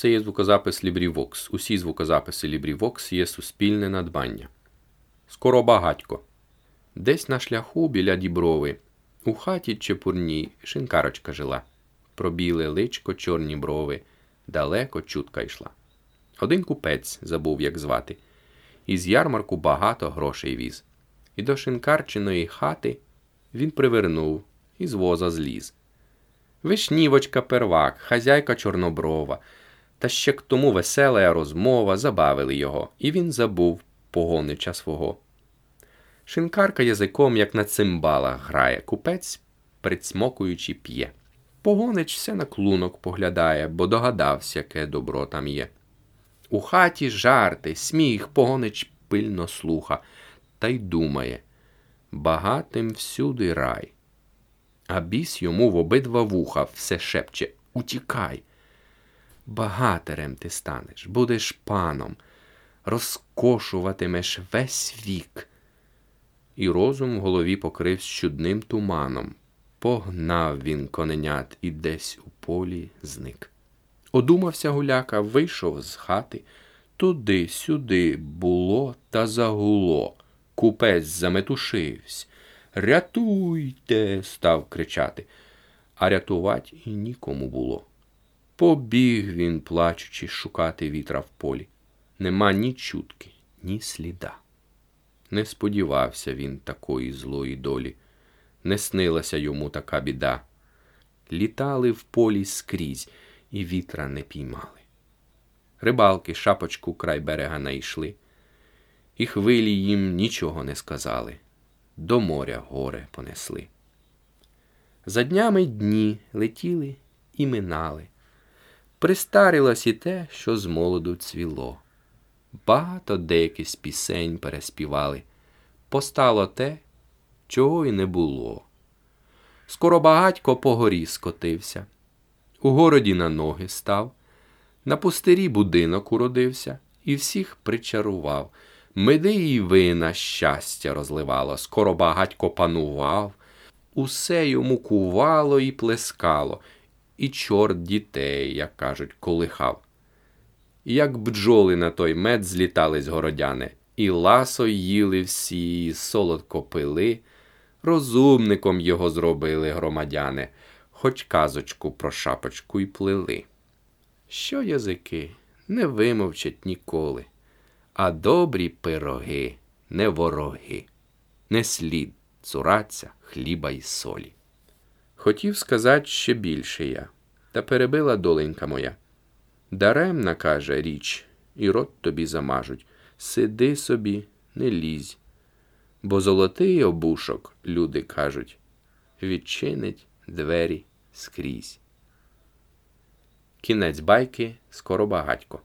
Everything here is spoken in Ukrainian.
Це є звукозапис LibriVox. Усі звукозаписи LibriVox є суспільне надбання. Скоро багатько. Десь на шляху біля діброви, у хаті чепурній шинкарочка жила. Пробіле личко, чорні брови, далеко чутка йшла. Один купець забув, як звати, із ярмарку багато грошей віз. І до шинкарчиної хати він привернув і з воза зліз. Вишнівочка первак, хазяйка чорноброва, та ще к тому весела розмова забавили його, і він забув погонича свого. Шинкарка язиком, як на цимбалах, грає, купець, прицмокуючи, п'є. Погонич все на клунок поглядає, бо догадався, яке добро там є. У хаті жарти, сміх, погонич пильно слуха, та й думає багатим всюди рай. А біс йому в обидва вуха все шепче Утікай. Багатерем ти станеш, будеш паном, розкошуватимеш весь вік. І розум в голові покрився чудним туманом. Погнав він коненят і десь у полі зник. Одумався гуляка, вийшов з хати. Туди, сюди було та загуло. Купець заметушився. Рятуйте, став кричати, а рятувати і нікому було. Побіг він, плачучи, шукати вітра в полі. Нема ні чутки, ні сліда. Не сподівався він такої злої долі, не снилася йому така біда. Літали в полі скрізь і вітра не піймали. Рибалки шапочку край берега найшли, і хвилі їм нічого не сказали, до моря горе понесли. За днями дні летіли і минали. Пристарилось і те, що з молоду цвіло. Багато деяких пісень переспівали. Постало те, чого й не було. Скоро багатько по горі скотився, у городі на ноги став, на пустирі будинок уродився і всіх причарував. Меди і вина щастя розливало, скоро багатько панував, усе йому кувало і плескало, і чорт дітей, як кажуть, колихав. Як бджоли на той мед злітались городяни, і ласо їли всі, і солодко пили, розумником його зробили громадяни, хоч казочку про шапочку й плели. Що язики не вимовчать ніколи, а добрі пироги не вороги, не слід цураться хліба й солі. Хотів сказати ще більше я, та перебила доленька моя. Даремна, каже річ, і рот тобі замажуть. Сиди собі, не лізь. Бо золотий обушок, люди кажуть, відчинить двері скрізь. Кінець байки скоро багатько.